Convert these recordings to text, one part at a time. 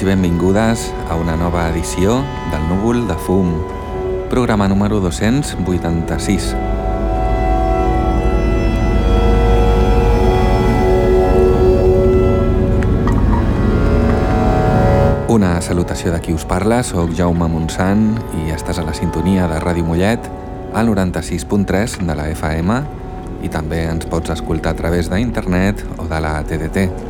Benvinguts i benvingudes a una nova edició del Núvol de Fum, programa número 286. Una salutació de qui us parla, sóc Jaume Montsant i estàs a la sintonia de Ràdio Mollet al 96.3 de la FM i també ens pots escoltar a través d'internet o de la TDT.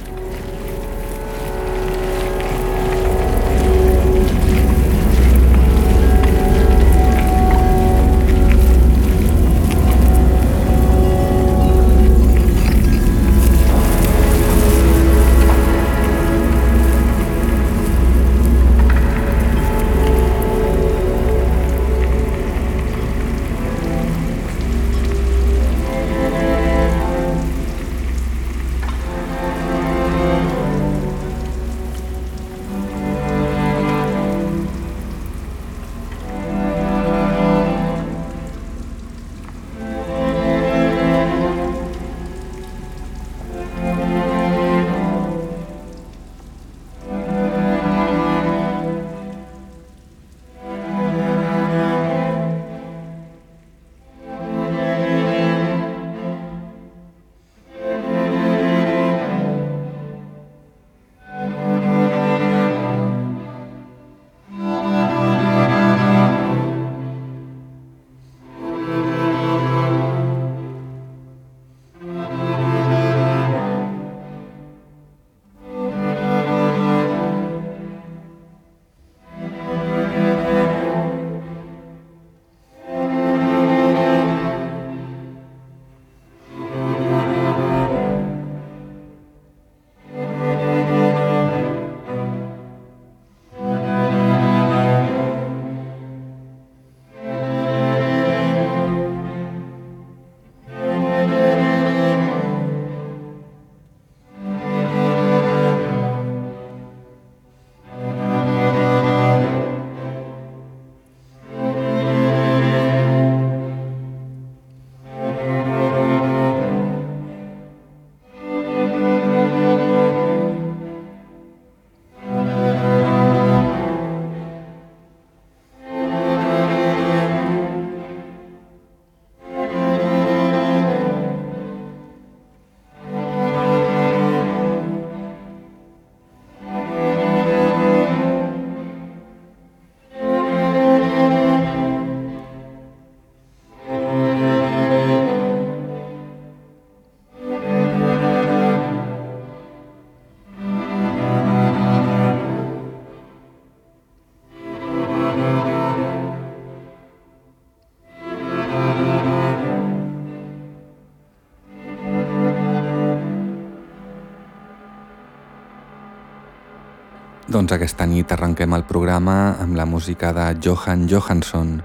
Doncs aquesta nit arrenquem el programa amb la música de Johan Johansson,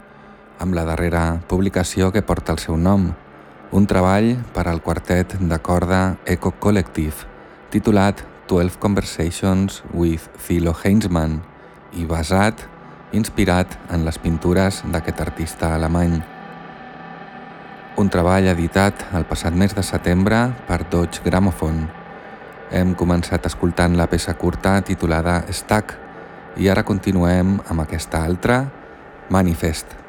amb la darrera publicació que porta el seu nom, un treball per al quartet de corda Eco Collective, titulat 12 Conversations with Philo Heinzmann i basat, inspirat en les pintures d'aquest artista alemany. Un treball editat el passat mes de setembre per Dodge Gramophone, hem començat escoltant la peça curta titulada Stack i ara continuem amb aquesta altra, Manifest.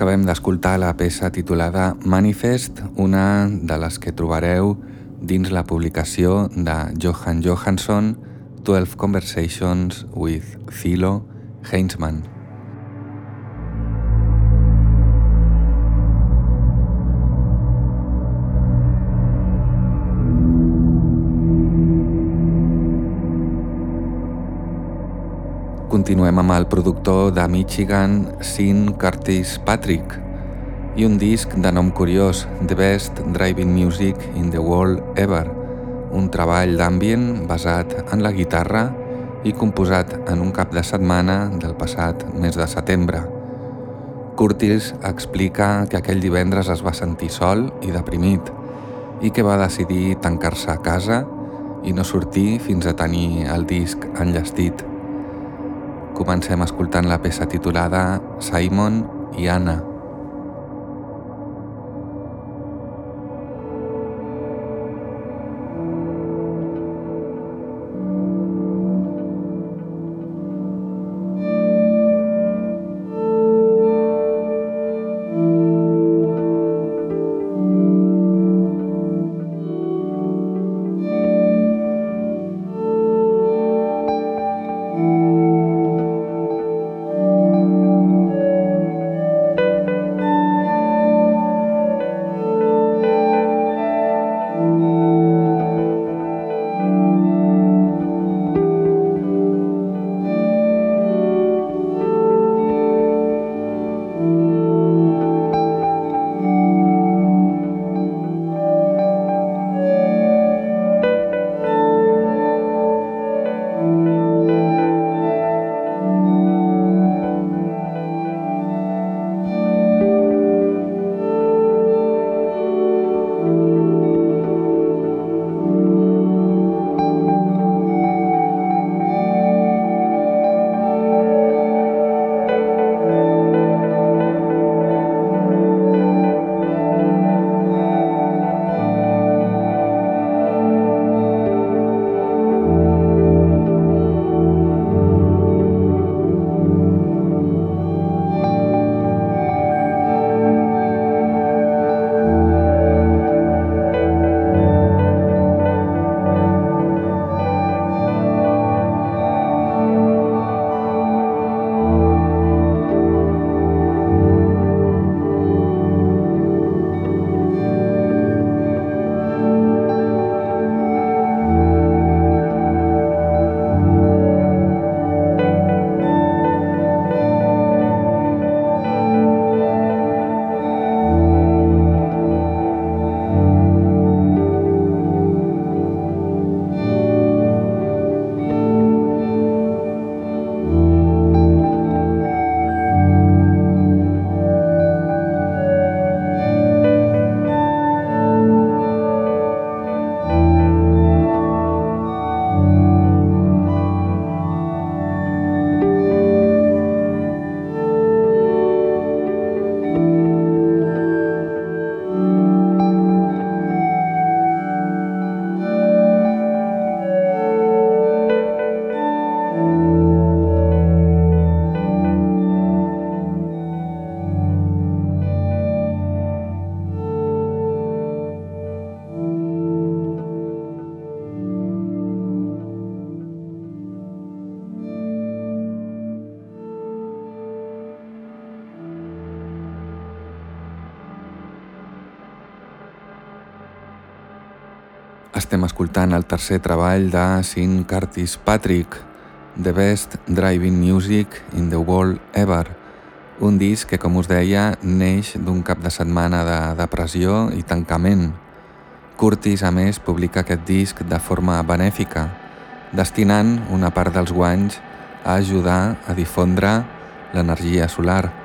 Acabem d'escoltar la peça titulada Manifest, una de les que trobareu dins la publicació de Johan Johansson 12 Conversations with Philo Heinzmann. Continuem amb el productor de Michigan, Sin Curtis Patrick, i un disc de nom curiós, The Best Driving Music in the World Ever, un treball d'ambient basat en la guitarra i composat en un cap de setmana del passat mes de setembre. Curtis explica que aquell divendres es va sentir sol i deprimit i que va decidir tancar-se a casa i no sortir fins a tenir el disc enllestit. Comencem escoltant la peça titulada Simon i Anna. Escoltant el tercer treball de Sin Curtis Patrick, The Best Driving Music in the World Ever, un disc que, com us deia, neix d'un cap de setmana de depressió i tancament. Curtis, a més, publica aquest disc de forma benèfica, destinant una part dels guanys a ajudar a difondre l'energia solar.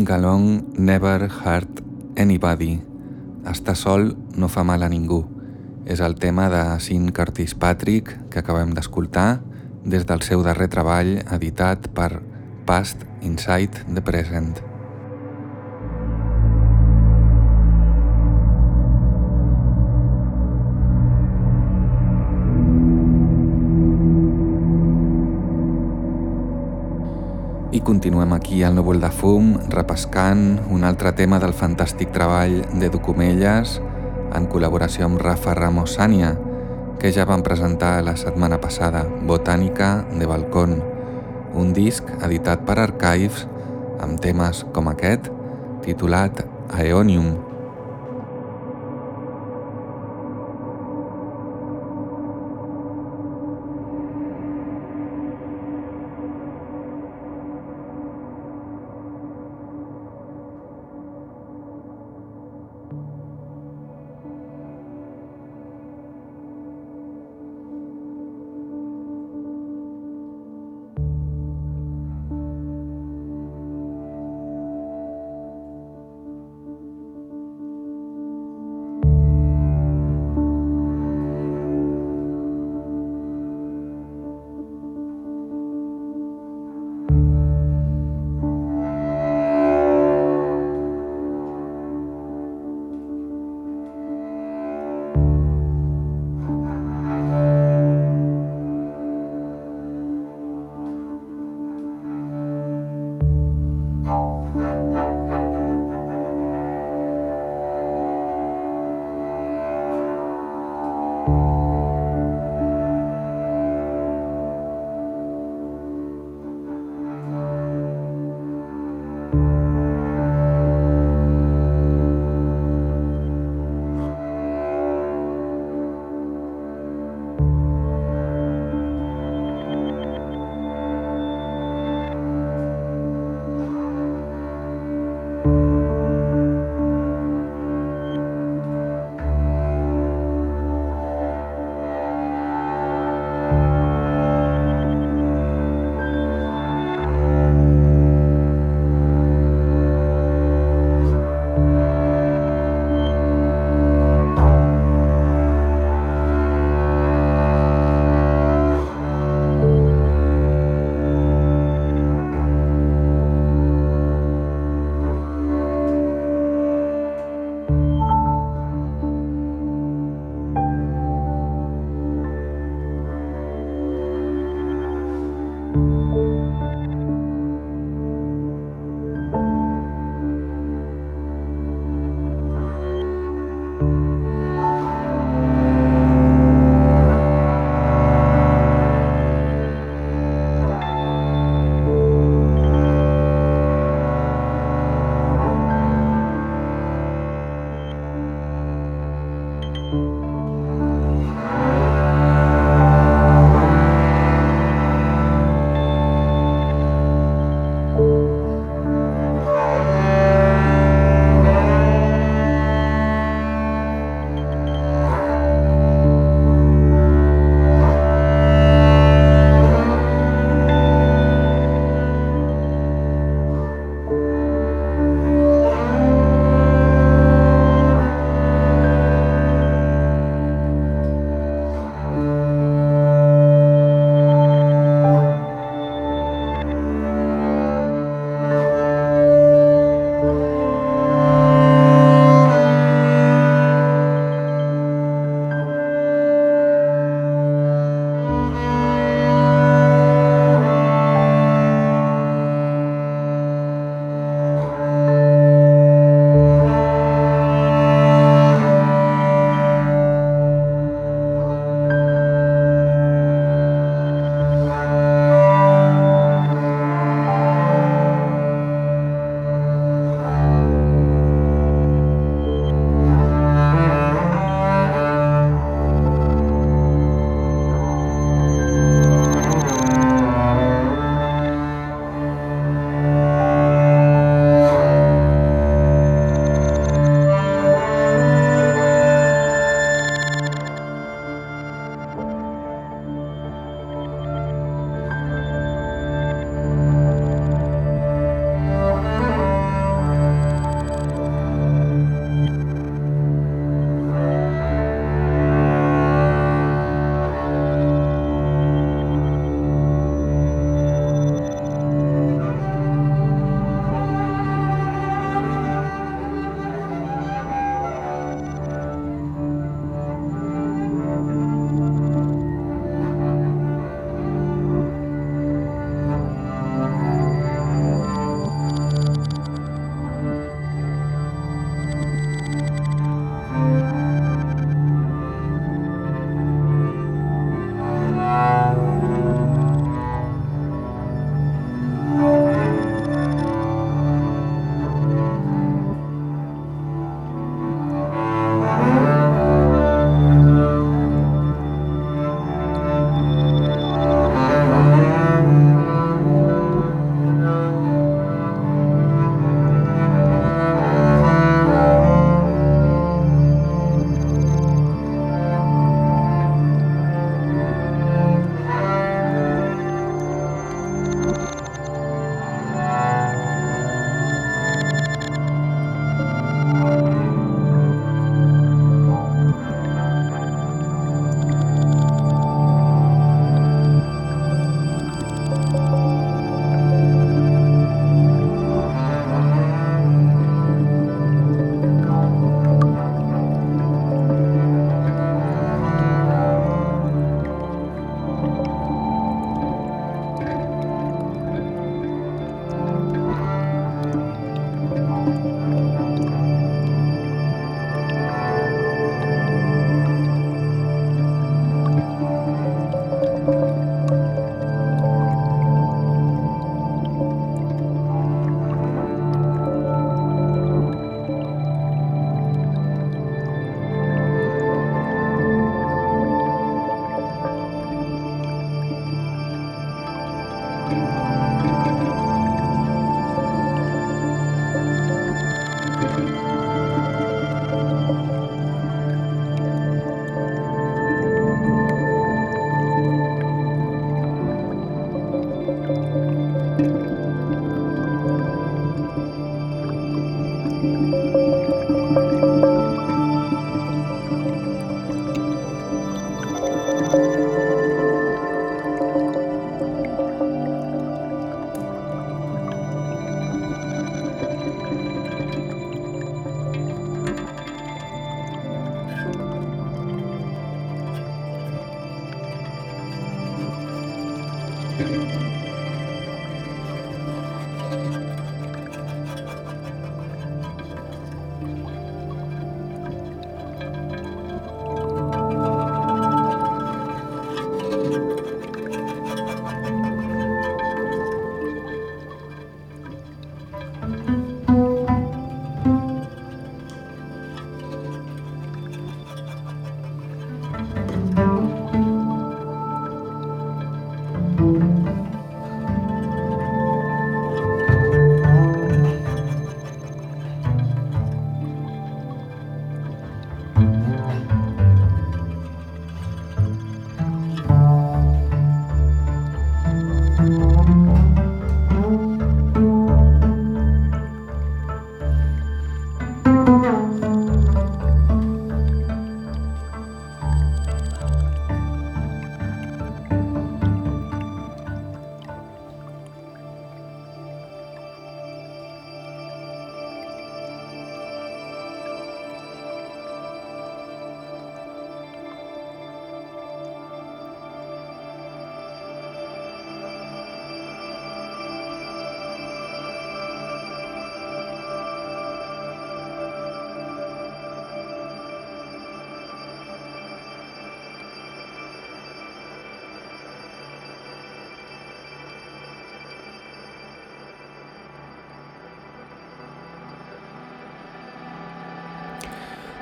Being alone never hurt anybody. Estar sol no fa mal a ningú. És el tema de Sin Curtis Patrick que acabem d'escoltar des del seu darrer treball editat per Past Inside the Present. I continuem aquí al núvol de fum, repescant un altre tema del fantàstic treball de Documelles en col·laboració amb Rafa Ramos Sània, que ja van presentar la setmana passada, Botànica de Balcón, un disc editat per Archives amb temes com aquest, titulat Aeonium,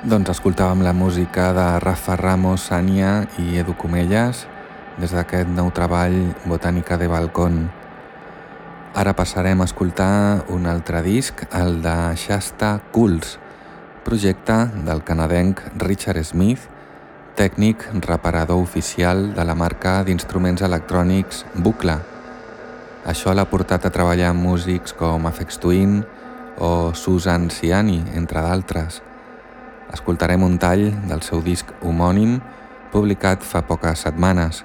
Doncs escoltàvem la música de Rafa Ramos, Sània i Edu Comelles des d'aquest nou treball Botànica de Balcón. Ara passarem a escoltar un altre disc, el de Shasta Cools, projecte del canadenc Richard Smith, tècnic reparador oficial de la marca d'instruments electrònics Bucla. Això l'ha portat a treballar amb músics com Afex Twin o Susan Ciani, entre d'altres. Escoltarem un tall del seu disc homònim publicat fa poques setmanes,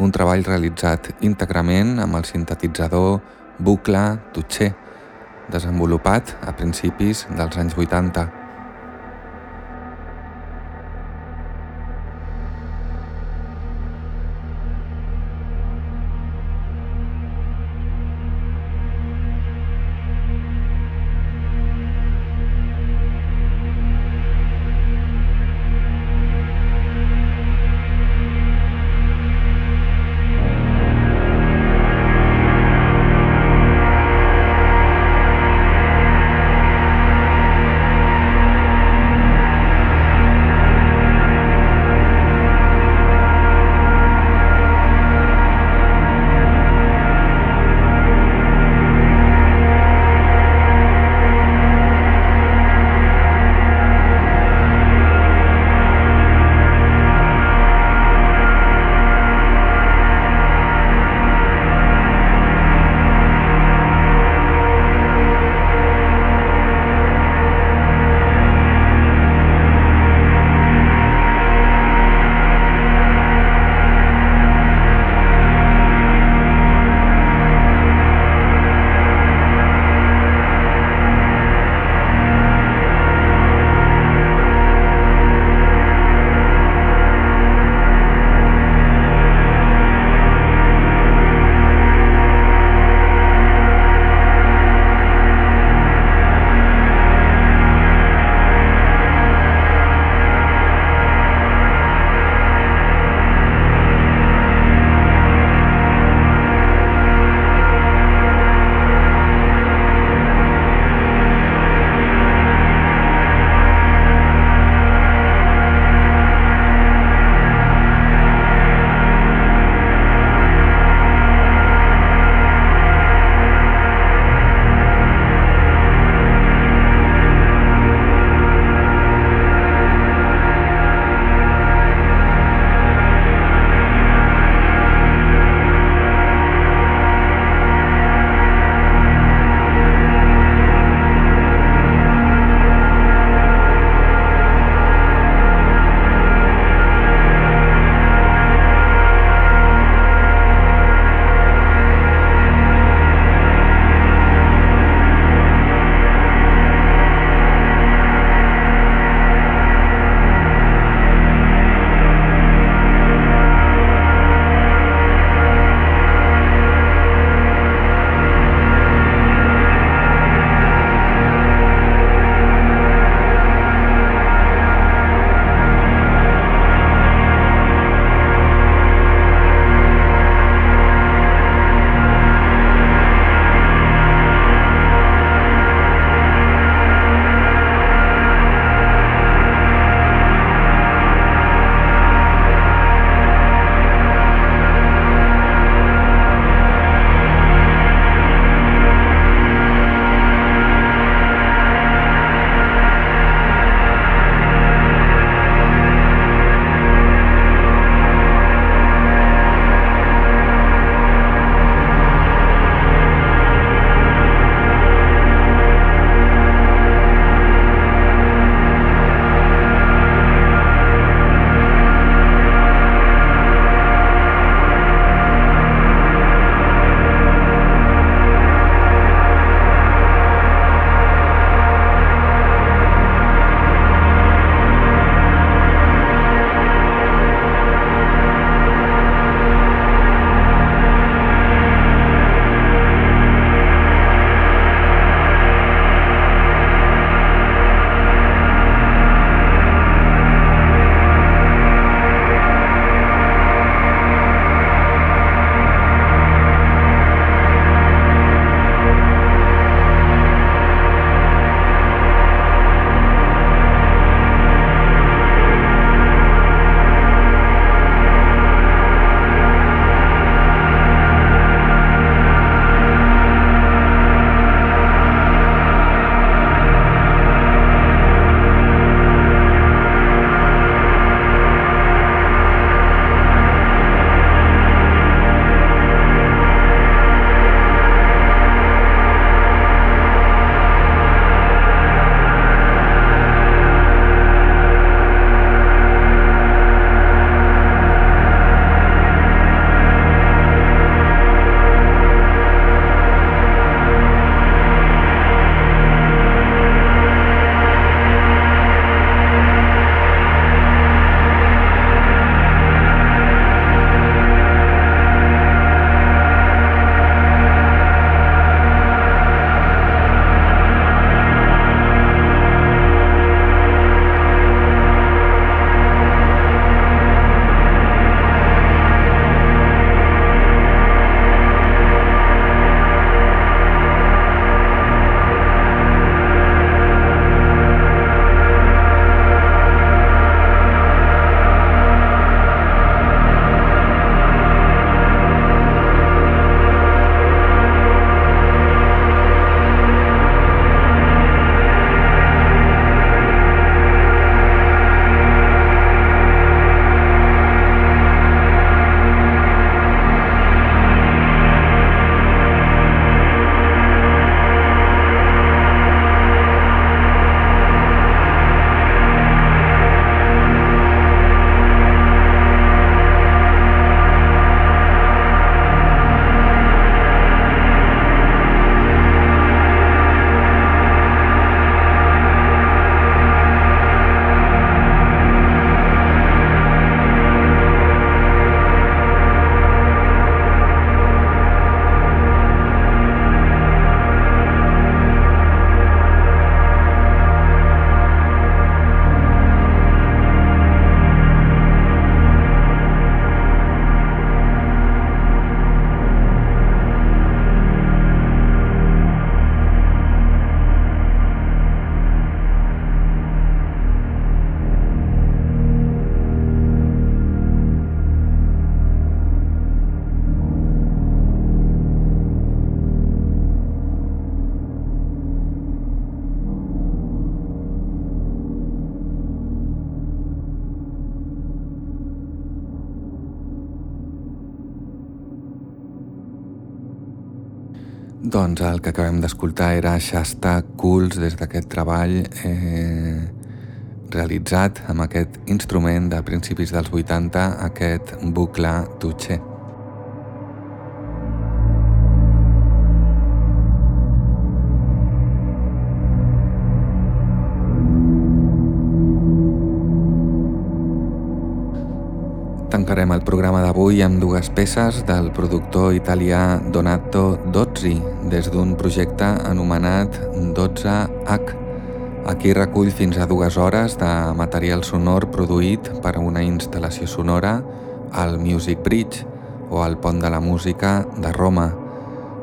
un treball realitzat íntegrament amb el sintetitzador Bucle Tutxer, desenvolupat a principis dels anys 80. Doncs el que acabem d'escoltar era Shasta Cools des d'aquest treball eh, realitzat amb aquest instrument de principis dels 80, aquest bucle Tuche. Tancarem el programa d'avui amb dues peces del productor italià Donato Dozzi des d'un projecte anomenat 12H. Aquí recull fins a dues hores de material sonor produït per a una instal·lació sonora al Music Bridge o al Pont de la Música de Roma.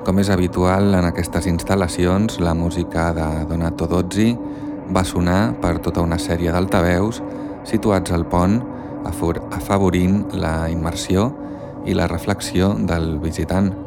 Com és habitual en aquestes instal·lacions, la música de Donato Dozzi va sonar per tota una sèrie d'altaveus situats al pont afavorint la immersió i la reflexió del visitant.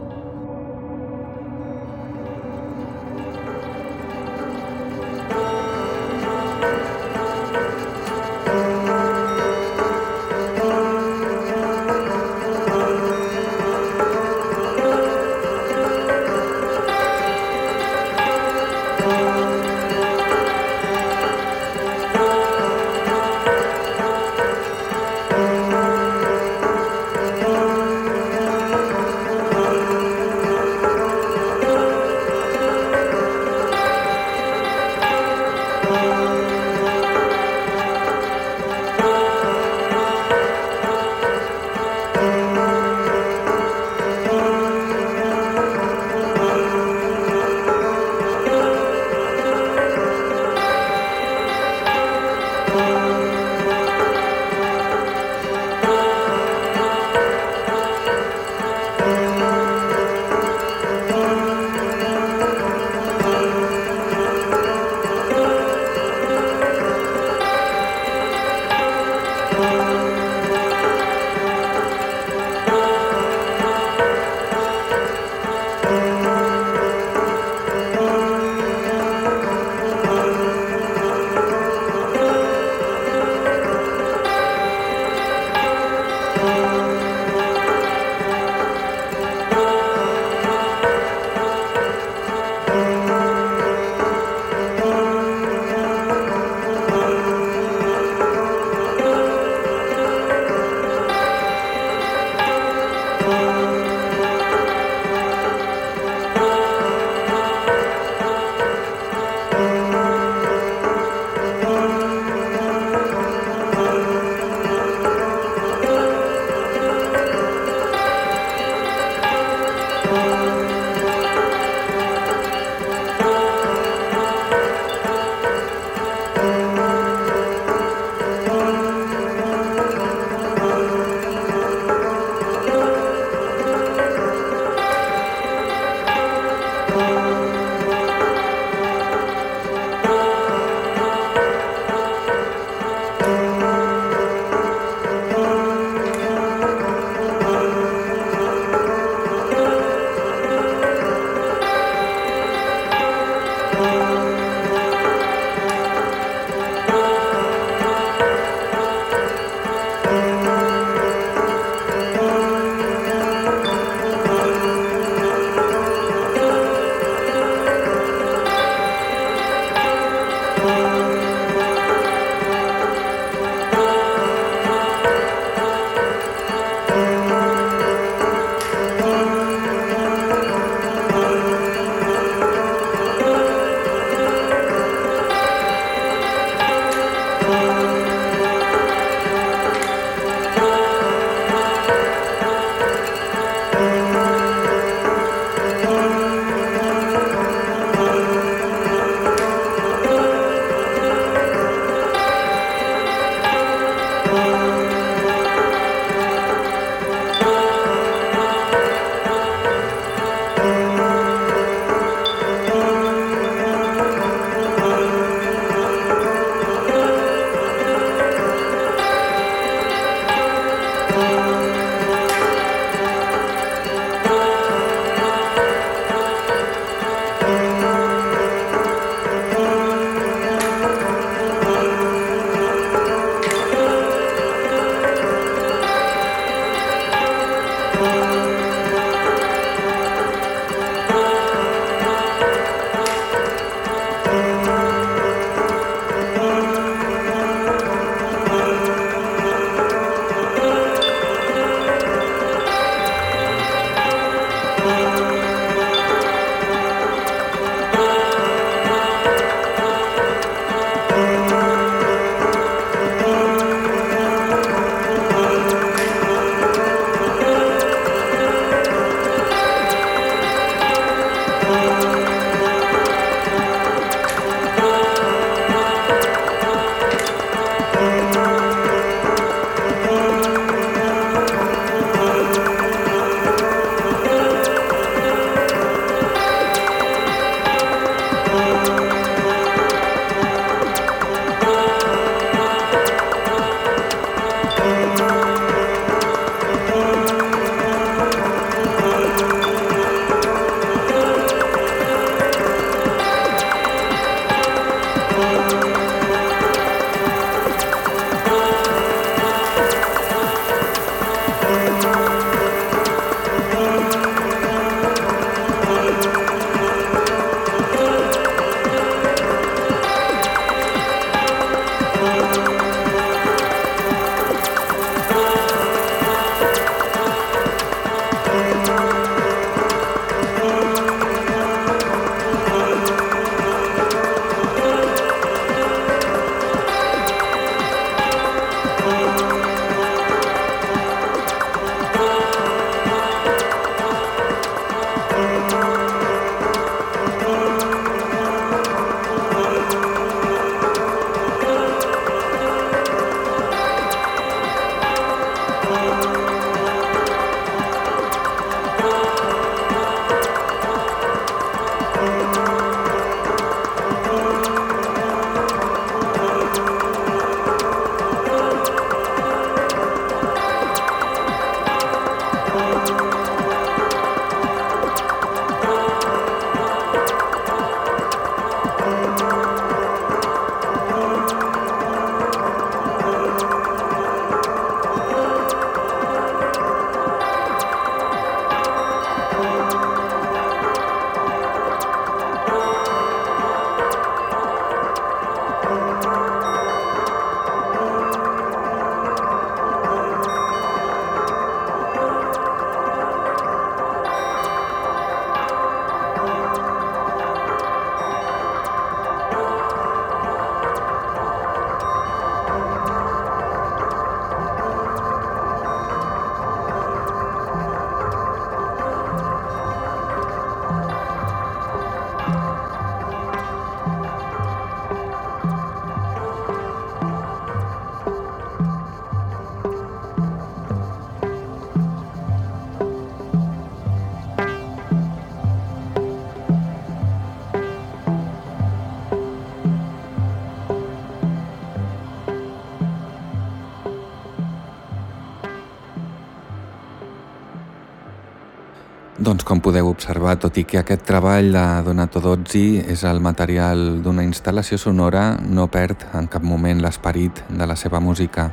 Podeu observar, tot i que aquest treball de Donato Dozzi és el material d'una instal·lació sonora, no perd en cap moment l'esperit de la seva música,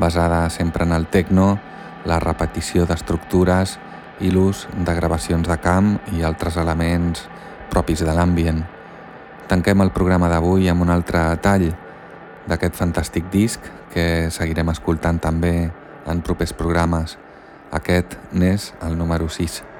basada sempre en el techno, la repetició d'estructures i l'ús de gravacions de camp i altres elements propis de l'ambient. Tanquem el programa d'avui amb un altre tall d'aquest fantàstic disc que seguirem escoltant també en propers programes. Aquest n'és el número 6.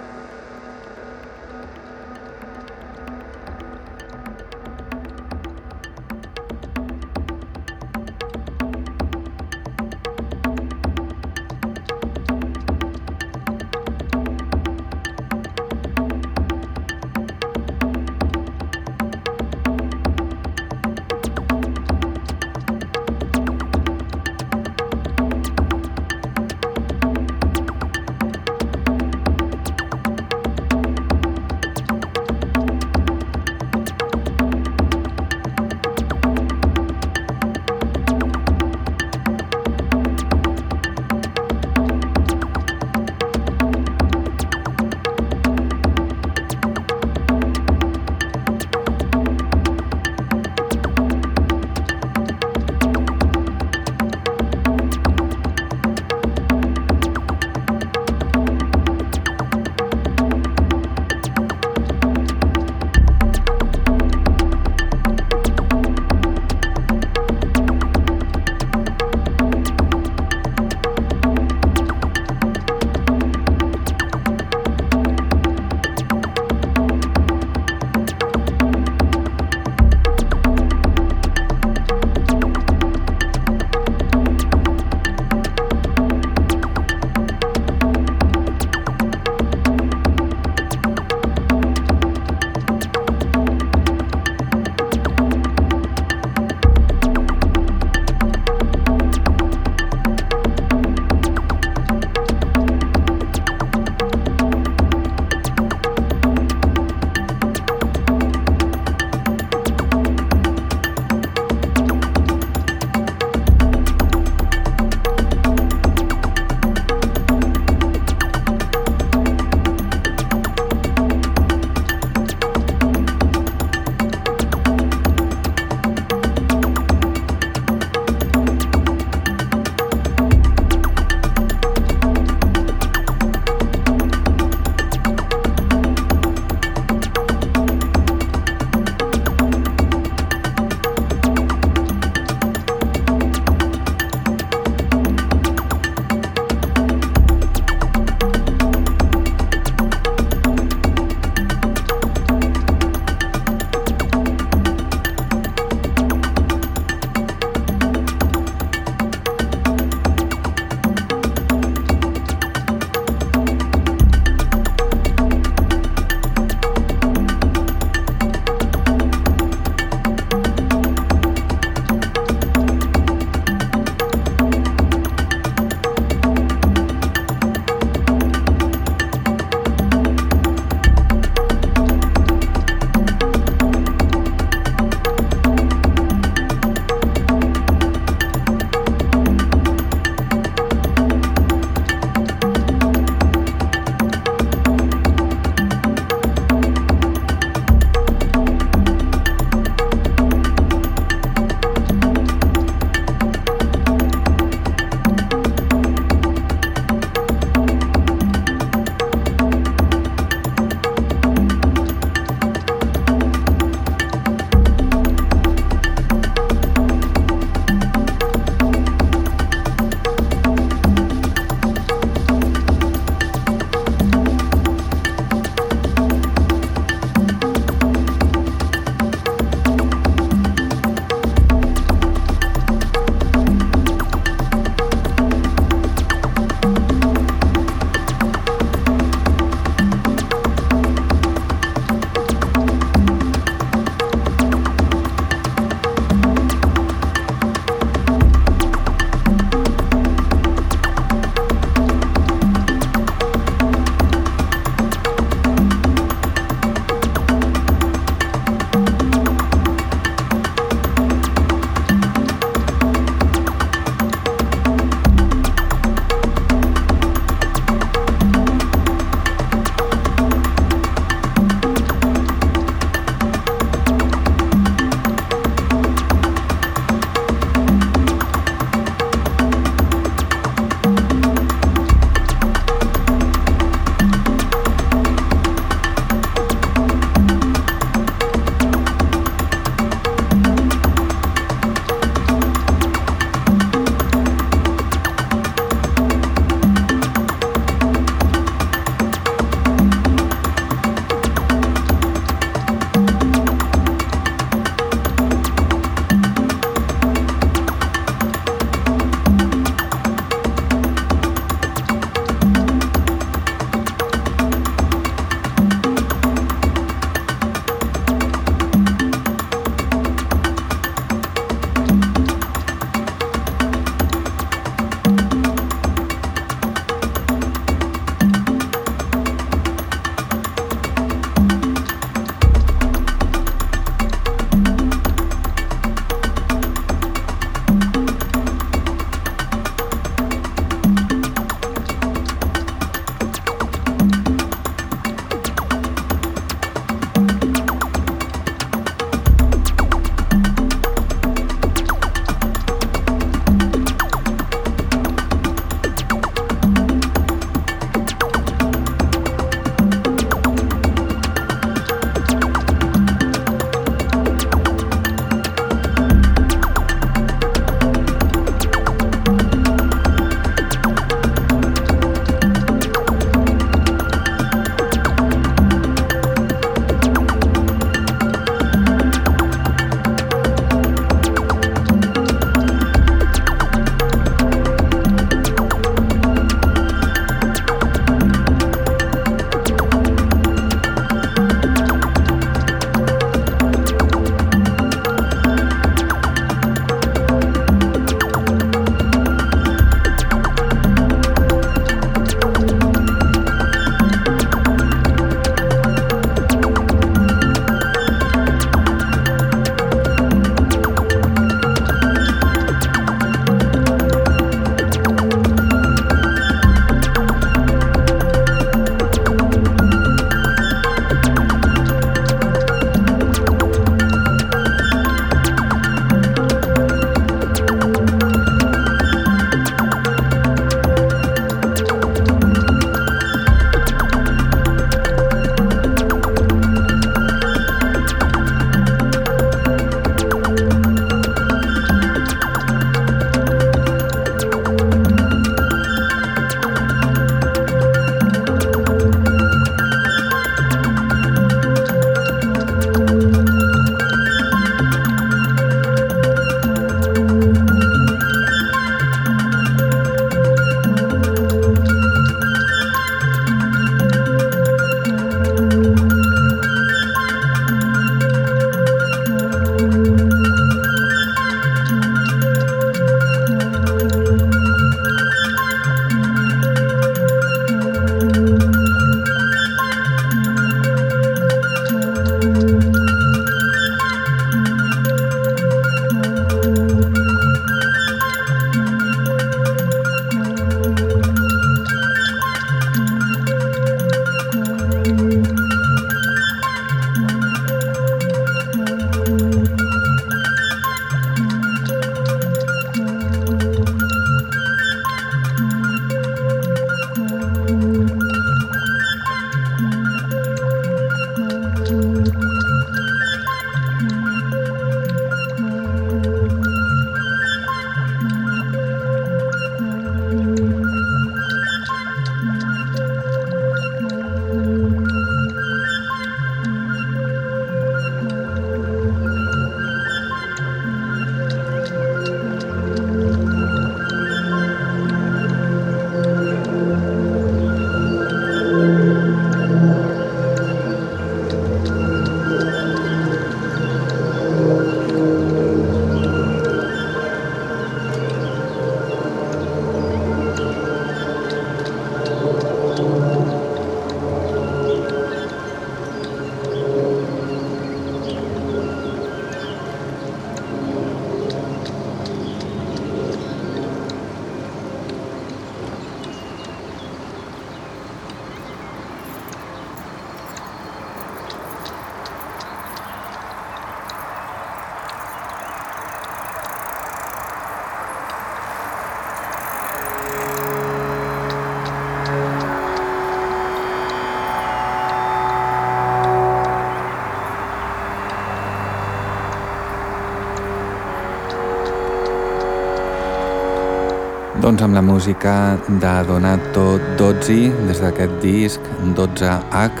Doncs amb la música de Donato Dozzi des d'aquest disc 12H,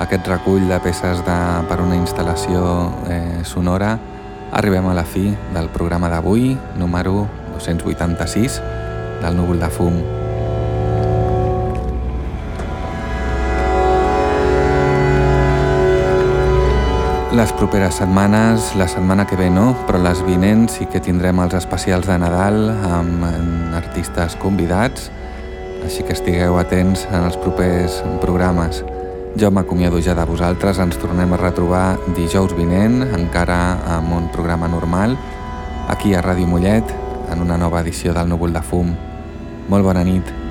aquest recull de peces de, per una instal·lació eh, sonora, arribem a la fi del programa d'avui, número 286 del núvol de fum. Les properes setmanes, la setmana que ve no, però les vinents sí que tindrem els especials de Nadal amb artistes convidats, així que estigueu atents en els propers programes. Jo m'acomiado ja de vosaltres, ens tornem a retrobar dijous vinent, encara amb un programa normal, aquí a Ràdio Mollet, en una nova edició del Núvol de Fum. Molt bona nit.